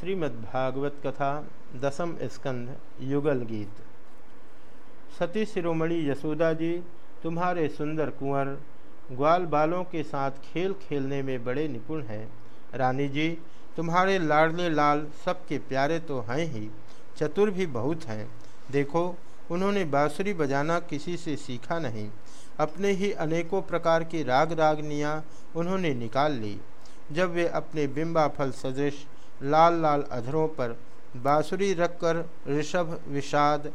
श्रीमद्भागवत कथा, दसम स्कंध, युगल गीत। सती शिरोमणि यशोदा जी, तुम्हारे सुंदर कुंवर, ग्वाल बालों के साथ खेल खेलने में बड़े निपुण हैं। रानी जी, तुम्हारे लाडले लाल सबके प्यारे तो हैं ही, चतुर भी बहुत हैं। देखो, उन्होंने बाँसुरी बजाना किसी से सीखा नहीं। अपने ही अनेकों प्रकार की राग रागनियाँ उन्होंने निकाल ली। जब वे अपने बिंबा फल सदृश लाल लाल अधरों पर बाँसुरी रखकर ऋषभ विषाद,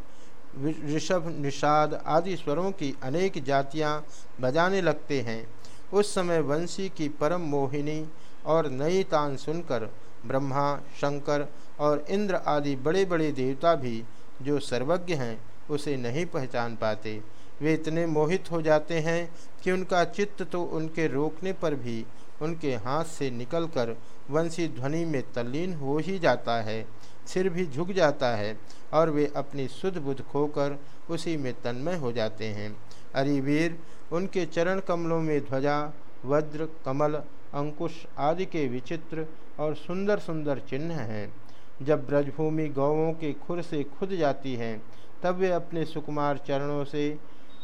ऋषभ निषाद आदि स्वरों की अनेक जातियाँ बजाने लगते हैं। उस समय वंशी की परम मोहिनी और नई तान सुनकर ब्रह्मा, शंकर और इंद्र आदि बड़े बड़े देवता भी जो सर्वज्ञ हैं, उसे नहीं पहचान पाते। वे इतने मोहित हो जाते हैं कि उनका चित्त तो उनके रोकने पर भी उनके हाथ से निकलकर वंशी ध्वनि में तल्लीन हो ही जाता है, सिर भी झुक जाता है और वे अपनी शुद्ध बुद्ध खोकर उसी में तन्मय हो जाते हैं। अरिवीर, उनके चरण कमलों में ध्वजा, वज्र, कमल, अंकुश आदि के विचित्र और सुंदर सुंदर चिन्ह हैं। जब ब्रजभूमि गौवों के खुर से खुद जाती हैं, तब वे अपने सुकुमार चरणों से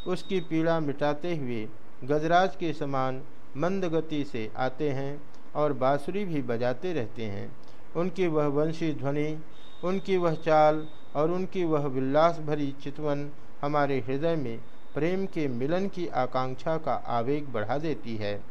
उसकी पीड़ा मिटाते हुए गजराज के समान मंद गति से आते हैं और बाँसुरी भी बजाते रहते हैं। उनकी वह वंशी ध्वनि, उनकी वह चाल और उनकी वह विलास भरी चितवन हमारे हृदय में प्रेम के मिलन की आकांक्षा का आवेग बढ़ा देती है।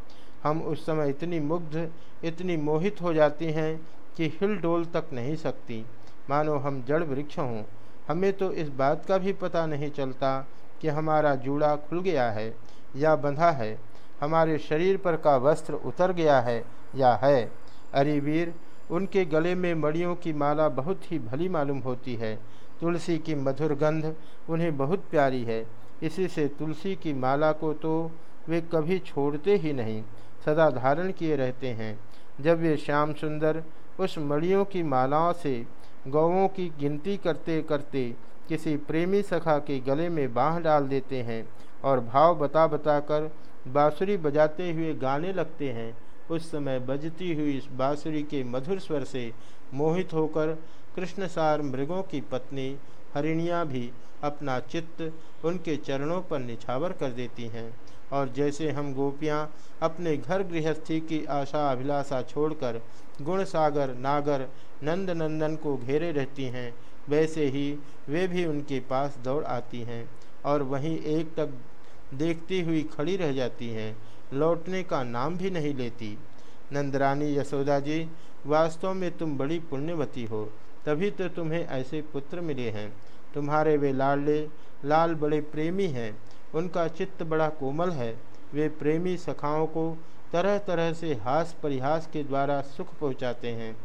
हम उस समय इतनी मुग्ध, इतनी मोहित हो जाती हैं कि हिल डोल तक नहीं सकती। मानो हम जड़ वृक्ष हों। हमें तो इस बात का भी पता नहीं चलता कि हमारा जूड़ा खुल गया है या बंधा है। हमारे शरीर पर का वस्त्र उतर गया है या है? अरे वीर, उनके गले में मड़ियों की माला बहुत ही भली मालूम होती है। तुलसी की मधुर गंध उन्हें बहुत प्यारी है। इसी से तुलसी की माला को तो वे कभी छोड़ते ही नहीं, सदा धारण किए रहते हैं। जब वे श्याम सुंदर उस मड़ियों की मालाओं से गौों की गिनती करते करते किसी प्रेमी सखा के गले में बाँह डाल देते हैं और भाव बता बता कर बाँसुरी बजाते हुए गाने लगते हैं, उस समय बजती हुई इस बाँसुरी के मधुर स्वर से मोहित होकर कृष्णसार मृगों की पत्नी हरिणियाँ भी अपना चित्त उनके चरणों पर निछावर कर देती हैं। और जैसे हम गोपियाँ अपने घर गृहस्थी की आशा अभिलाषा छोड़कर गुण सागर नागर नंद नंदन को घेरे रहती हैं, वैसे ही वे भी उनके पास दौड़ आती हैं। और वहीं एक तक देखती हुई खड़ी रह जाती हैं, लौटने का नाम भी नहीं लेती। नंदरानी यशोदा जी, वास्तव में तुम बड़ी पुण्यवती हो, तभी तो तुम्हें ऐसे पुत्र मिले हैं। तुम्हारे वे लाडले, लाल बड़े प्रेमी हैं, उनका चित्त बड़ा कोमल है। वे प्रेमी सखाओं को तरह तरह से हास परिहास के द्वारा सुख पहुँचाते हैं।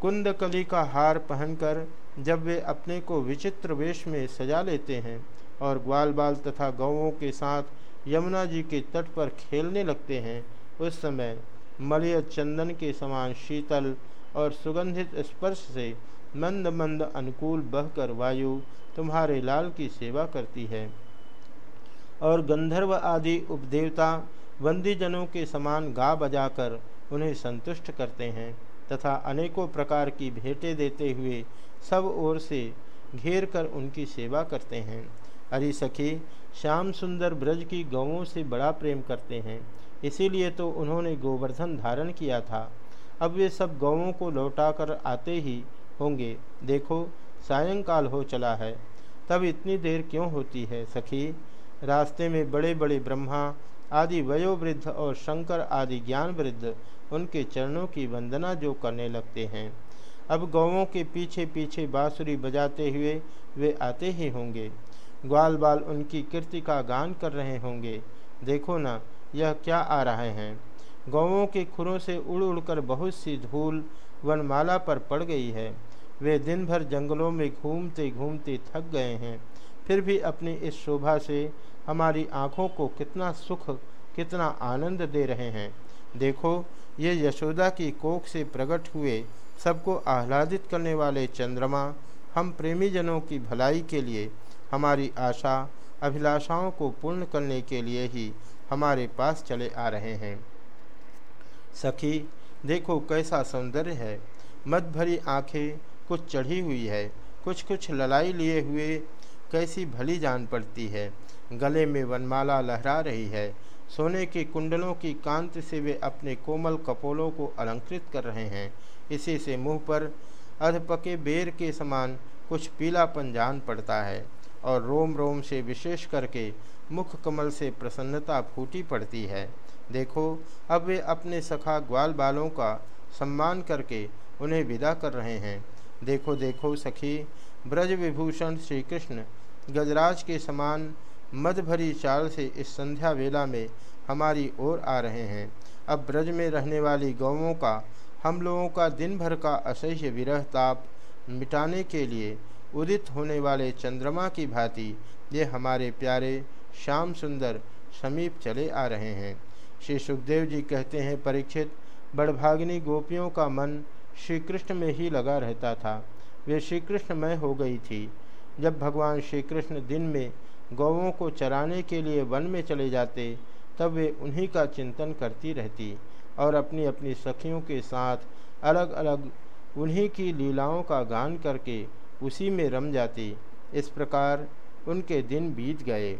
कुंदकली का हार पहनकर जब वे अपने को विचित्र वेश में सजा लेते हैं और ग्वाल बाल तथा गौों के साथ यमुना जी के तट पर खेलने लगते हैं। उस समय मलय चंदन के समान शीतल और सुगंधित स्पर्श से मंद मंद अनुकूल बहकर वायु तुम्हारे लाल की सेवा करती है। और गंधर्व आदि उपदेवता वंदीजनों के समान गा बजाकर उन्हें संतुष्ट करते हैं तथा अनेकों प्रकार की भेंटें देते हुए सब ओर से घेर कर उनकी सेवा करते हैं। अरे सखी, श्याम सुंदर ब्रज की गौों से बड़ा प्रेम करते हैं। इसीलिए तो उन्होंने गोवर्धन धारण किया था। अब वे सब गौों को लौटाकर आते ही होंगे। देखो, सायंकाल हो चला है। तब इतनी देर क्यों होती है सखी? रास्ते में बड़े बड़े ब्रह्मा, आदि वयोवृद्ध और शंकर आदि ज्ञान वृद्ध उनके चरणों की वंदना जो करने लगते हैं। अब गौों के पीछे पीछे बाँसुरी बजाते हुए वे आते ही होंगे। ग्वाल बाल उनकी कीर्ति का गान कर रहे होंगे। देखो ना, यह क्या आ रहे हैं। गौों के खुरों से उड़ उड़कर बहुत सी धूल वनमाला पर पड़ गई है। वे दिन भर जंगलों में घूमते घूमते थक गए हैं। फिर भी अपनी इस शोभा से हमारी आँखों को कितना सुख, कितना आनंद दे रहे हैं। देखो, ये यशोदा की कोख से प्रकट हुए, सबको आह्लादित करने वाले चंद्रमा, हम प्रेमीजनों की भलाई के लिए हमारी आशा, अभिलाषाओं को पूर्ण करने के लिए ही हमारे पास चले आ रहे हैं। सखी, देखो कैसा सौंदर्य है। मत भरी आँखें कुछ चढ़ी हुई है कुछ कुछ ललाई लिए हुए कैसी भली जान पड़ती है। गले में वनमाला लहरा रही है। सोने के कुंडलों की कांत से वे अपने कोमल कपोलों को अलंकृत कर रहे हैं। इसी से मुँह पर अधपके बेर के समान कुछ पीलापन जान पड़ता है। और रोम रोम से विशेष करके मुख कमल से प्रसन्नता फूटी पड़ती है। देखो, अब वे अपने सखा ग्वाल बालों का सम्मान करके उन्हें विदा कर रहे हैं। देखो देखो सखी, ब्रज विभूषण श्री कृष्ण गजराज के समान मद भरी चाल से इस संध्या वेला में हमारी ओर आ रहे हैं। अब ब्रज में रहने वाली गौवों का, हम लोगों का दिन भर का असह्य विरह ताप मिटाने के लिए उदित होने वाले चंद्रमा की भांति ये हमारे प्यारे, श्याम सुंदर समीप चले आ रहे हैं। श्री सुखदेव जी कहते हैं, परीक्षित बड़भागिनी गोपियों का मन श्री कृष्ण में ही लगा रहता था। वे श्री कृष्णमय हो गई थी। जब भगवान श्री कृष्ण दिन में गौवों को चराने के लिए वन में चले जाते, तब वे उन्हीं का चिंतन करती रहती और अपनी अपनी सखियों के साथ अलग अलग उन्हीं की लीलाओं का गान करके उसी में रम जाती। इस प्रकार उनके दिन बीत गए।